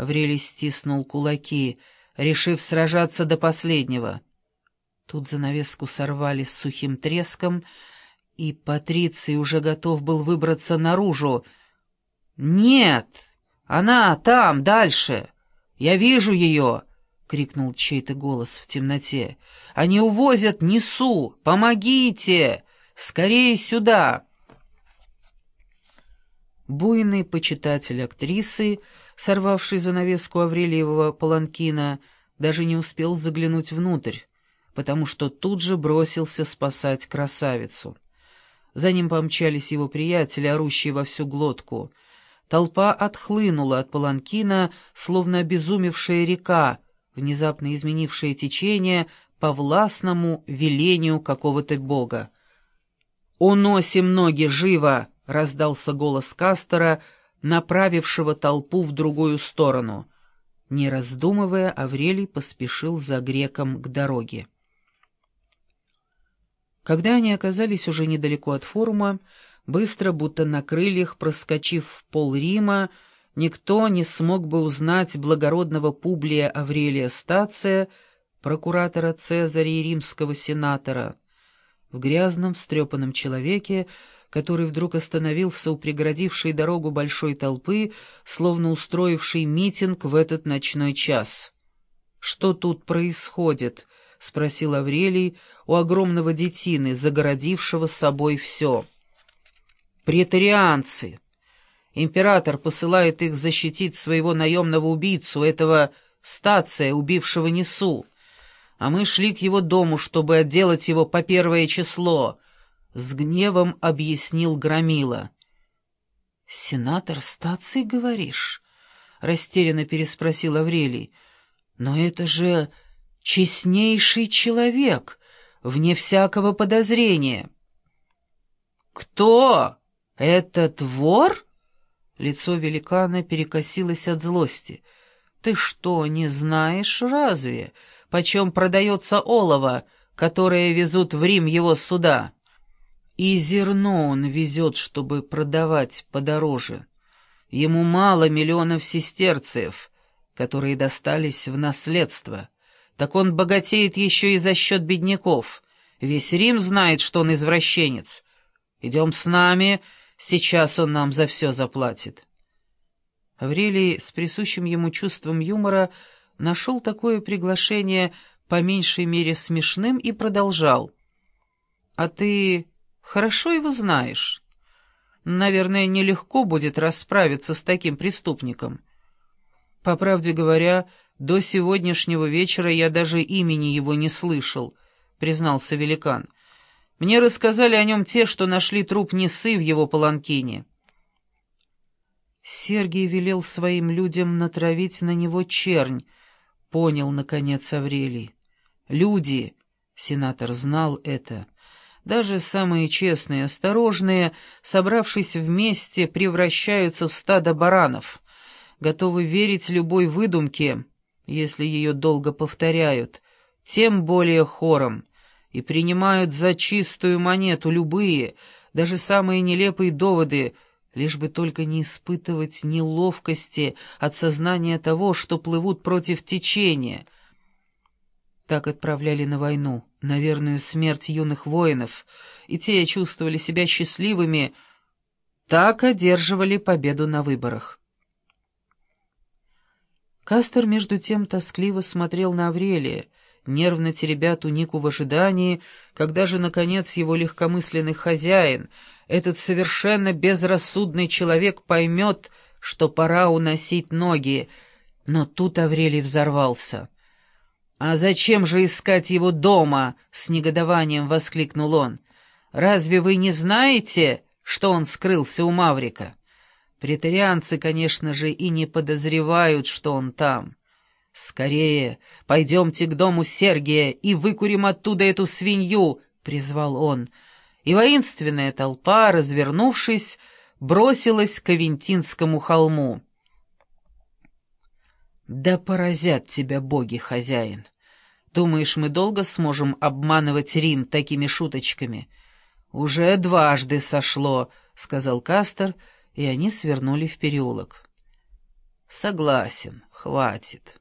Аврелий стиснул кулаки, решив сражаться до последнего. Тут занавеску сорвали с сухим треском, и Патриций уже готов был выбраться наружу. «Нет! Она там, дальше! Я вижу ее!» — крикнул чей-то голос в темноте. «Они увозят Несу! Помогите! Скорее сюда!» Буйный почитатель актрисы, сорвавший занавеску Аврелиевого паланкина, даже не успел заглянуть внутрь, потому что тут же бросился спасать красавицу. За ним помчались его приятели, орущие во всю глотку. Толпа отхлынула от паланкина, словно обезумевшая река, внезапно изменившая течение по властному велению какого-то бога. «Уносим ноги живо!» Раздался голос Кастера, направившего толпу в другую сторону. Не раздумывая, Аврелий поспешил за греком к дороге. Когда они оказались уже недалеко от форума, быстро, будто на крыльях, проскочив в пол Рима, никто не смог бы узнать благородного Публия Аврелия Стация, прокуратора Цезаря и римского сенатора. В грязном, встрепанном человеке который вдруг остановился у преградившей дорогу большой толпы, словно устроивший митинг в этот ночной час. «Что тут происходит?» — спросил Аврелий у огромного детины, загородившего собой все. «Претарианцы! Император посылает их защитить своего наемного убийцу, этого стация, убившего Несу. А мы шли к его дому, чтобы отделать его по первое число». — с гневом объяснил Громила. «Сенатор стации, говоришь?» — растерянно переспросил Аврелий. «Но это же честнейший человек, вне всякого подозрения». «Кто? Этот вор?» Лицо великана перекосилось от злости. «Ты что, не знаешь разве, почем продается олово, которое везут в Рим его суда?» И зерно он везет, чтобы продавать подороже. Ему мало миллионов сестерцев, которые достались в наследство. Так он богатеет еще и за счет бедняков. Весь Рим знает, что он извращенец. Идем с нами, сейчас он нам за все заплатит. Аврелий с присущим ему чувством юмора нашел такое приглашение по меньшей мере смешным и продолжал. «А ты Хорошо его знаешь. Наверное, нелегко будет расправиться с таким преступником. По правде говоря, до сегодняшнего вечера я даже имени его не слышал, признался великан. Мне рассказали о нем те, что нашли труп Несы в его паланкине. Сергий велел своим людям натравить на него чернь, понял, наконец, Аврелий. Люди, сенатор знал это, — даже самые честные осторожные, собравшись вместе, превращаются в стадо баранов, готовы верить любой выдумке, если ее долго повторяют, тем более хором, и принимают за чистую монету любые, даже самые нелепые доводы, лишь бы только не испытывать неловкости от сознания того, что плывут против течения — так отправляли на войну, на верную смерть юных воинов, и те чувствовали себя счастливыми, так одерживали победу на выборах. Кастер, между тем, тоскливо смотрел на Аврелия, нервно теребя тунику в ожидании, когда же, наконец, его легкомысленный хозяин, этот совершенно безрассудный человек, поймет, что пора уносить ноги, но тут Аврелий взорвался — «А зачем же искать его дома?» — с негодованием воскликнул он. «Разве вы не знаете, что он скрылся у Маврика? Претарианцы, конечно же, и не подозревают, что он там. Скорее, пойдемте к дому Сергия и выкурим оттуда эту свинью!» — призвал он. И воинственная толпа, развернувшись, бросилась к Авентинскому холму. «Да поразят тебя боги, хозяин! Думаешь, мы долго сможем обманывать Рим такими шуточками?» «Уже дважды сошло», — сказал Кастер, и они свернули в переулок. Согласен, хватит.